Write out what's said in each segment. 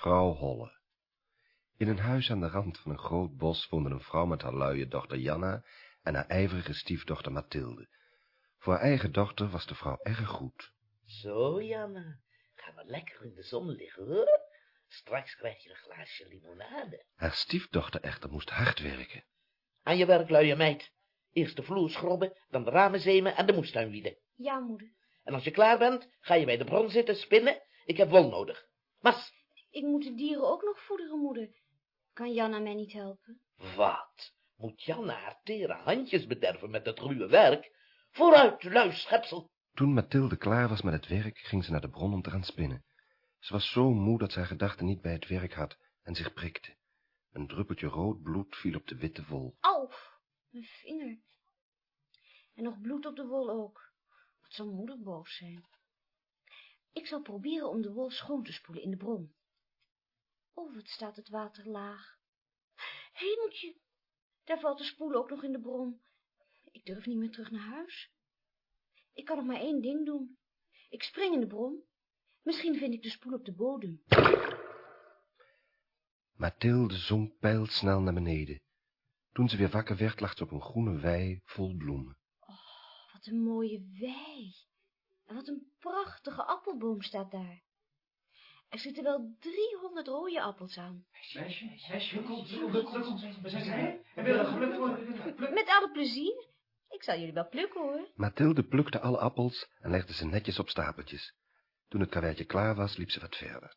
Vrouw Holle In een huis aan de rand van een groot bos woonde een vrouw met haar luie dochter Janna en haar ijverige stiefdochter Mathilde. Voor haar eigen dochter was de vrouw erg goed. Zo, Janna, ga maar lekker in de zon liggen, hoor. Straks krijg je een glaasje limonade. Haar stiefdochter echter moest hard werken. Aan je werk, luie meid. Eerst de vloer schrobben, dan de ramen zemen en de moestuin wieden. Ja, moeder. En als je klaar bent, ga je bij de bron zitten spinnen. Ik heb wol nodig. Mas, Ik moet de dieren ook nog voederen, moeder. Kan Janna mij niet helpen? wat? Moet Janna haar tere handjes bederven met het ruwe werk? Vooruit, lui schepsel. Toen Mathilde klaar was met het werk, ging ze naar de bron om te gaan spinnen. Ze was zo moe dat ze haar gedachten niet bij het werk had en zich prikte. Een druppeltje rood bloed viel op de witte wol. Au, mijn vinger. En nog bloed op de wol ook. Wat zal moeder boos zijn. Ik zal proberen om de wol schoon te spoelen in de bron. Oh, wat staat het water laag. Hemeltje, daar valt de spoel ook nog in de bron. Ik durf niet meer terug naar huis. Ik kan nog maar één ding doen. Ik spring in de bron. Misschien vind ik de spoel op de bodem. Mathilde zonk pijlsnel naar beneden. Toen ze weer wakker werd, lag ze op een groene wei vol bloemen. Wat een mooie wei. En wat een prachtige appelboom staat daar. Er zitten wel driehonderd rode appels aan. Meisje, meisje, kom, kom, kom, kom. We zijn er. En willen geplukt worden. Met alle plezier. Ik zal jullie wel plukken, hoor. Mathilde plukte alle appels en legde ze netjes op stapeltjes. Toen het karweitje klaar was, liep ze wat verder.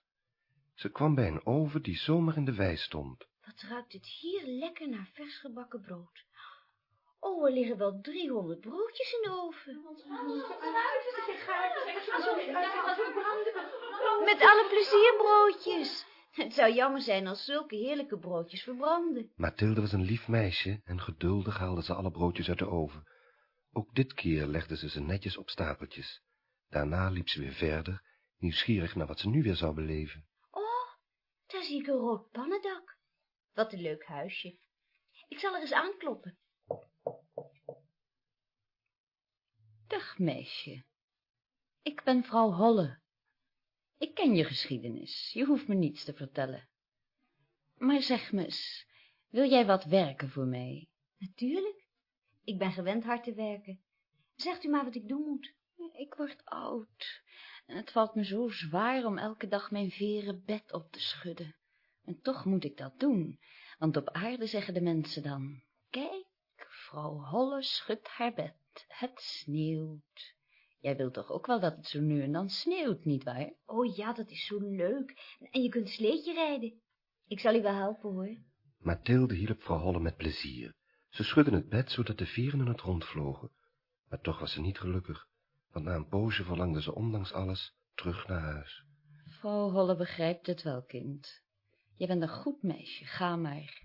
Ze kwam bij een oven die zomaar in de wei stond. Wat ruikt het hier lekker naar vers gebakken brood. Oh, er liggen wel driehonderd broodjes in de oven. Met alle plezierbroodjes. Het zou jammer zijn als zulke heerlijke broodjes verbranden. Mathilde was een lief meisje en geduldig haalde ze alle broodjes uit de oven. Ook dit keer legde ze ze netjes op stapeltjes. Daarna liep ze weer verder, nieuwsgierig naar wat ze nu weer zou beleven. Oh, daar zie ik een rood pannendak. Wat een leuk huisje. Ik zal er eens aankloppen. Dag, meisje. Ik ben vrouw Holle. Ik ken je geschiedenis, je hoeft me niets te vertellen. Maar zeg me eens, wil jij wat werken voor mij? Natuurlijk. Ik ben gewend hard te werken. Zegt u maar wat ik doen moet. Ik word oud en het valt me zo zwaar om elke dag mijn veren bed op te schudden. En toch moet ik dat doen, want op aarde zeggen de mensen dan, kijk, vrouw Holle schudt haar bed, het sneeuwt. Jij wilt toch ook wel dat het zo nu en dan sneeuwt, nietwaar? Oh ja, dat is zo leuk. En je kunt sleetje rijden. Ik zal u wel helpen, hoor. Mathilde hielp vrouw Holle met plezier. Ze schudde het bed zodat de veren in het rond vlogen. Maar toch was ze niet gelukkig, want na een poosje verlangde ze ondanks alles terug naar huis. Vrouw Holle begrijpt het wel, kind. Je bent een goed meisje, ga maar.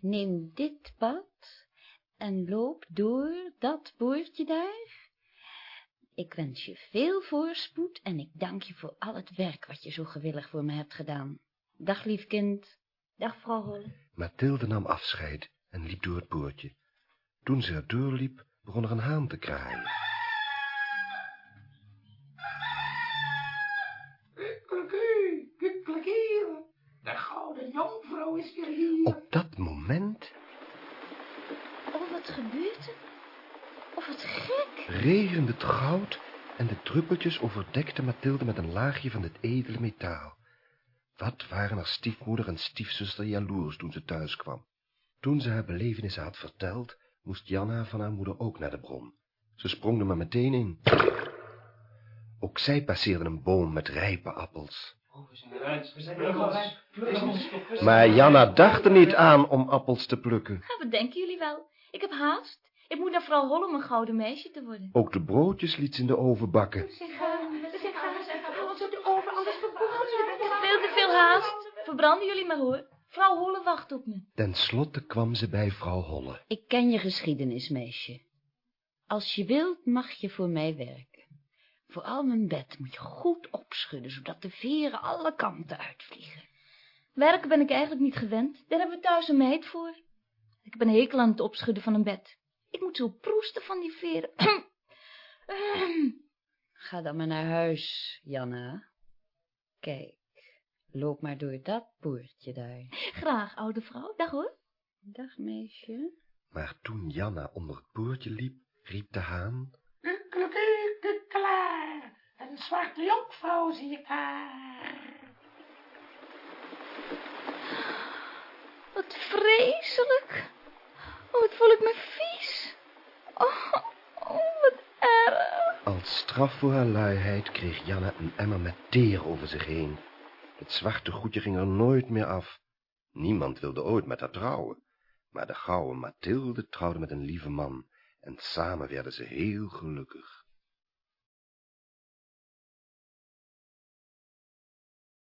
Neem dit pad en loop door dat poortje daar. Ik wens je veel voorspoed en ik dank je voor al het werk wat je zo gewillig voor me hebt gedaan. Dag, lief kind. Dag, vrouw Holle. Mathilde nam afscheid en liep door het poortje. Toen ze er doorliep, begon er een haan te kraaien. De gouden jonkvrouw is weer hier. Op dat moment Oh, wat gebeurt er? Oh, wat gek. regende het goud en de druppeltjes overdekten Mathilde met een laagje van het edele metaal. Wat waren haar stiefmoeder en stiefzuster jaloers toen ze thuis kwam. Toen ze haar belevenissen had verteld, moest Janna van haar moeder ook naar de bron. Ze sprong er maar meteen in. Ook zij passeerden een boom met rijpe appels. Oh. Maar Janna dacht er niet aan om appels te plukken. Ja, wat denken jullie wel? Ik heb haast. Ik moet naar vrouw Holle om een gouden meisje te worden. Ook de broodjes liet ze in de oven bakken. Veel te veel haast. Verbranden jullie maar hoor. Vrouw Holle wacht op me. Ten slotte kwam ze bij vrouw Holle. Ik ken je geschiedenis, meisje. Als je wilt, mag je voor mij werken. Vooral mijn bed moet je goed opschudden, zodat de veren alle kanten uitvliegen. Werken ben ik eigenlijk niet gewend. Daar hebben we thuis een meid voor. Ik heb een hekel aan het opschudden van een bed. Ik moet zo proesten van die veren. Ga dan maar naar huis, Janna. Kijk, Loop maar door dat poortje daar. Graag, oude vrouw. Dag hoor. Dag, meisje. Maar toen Janna onder het poortje liep, riep de haan... Kukkelekie, klaar. Een zwarte jonkvrouw zie ik daar. Wat vreselijk. Oh, wat voel ik me vies. Oh, oh wat erg. Als straf voor haar luiheid kreeg Janna een emmer met teer over zich heen. Het zwarte goedje ging er nooit meer af. Niemand wilde ooit met haar trouwen. Maar de gouden Mathilde trouwde met een lieve man, en samen werden ze heel gelukkig.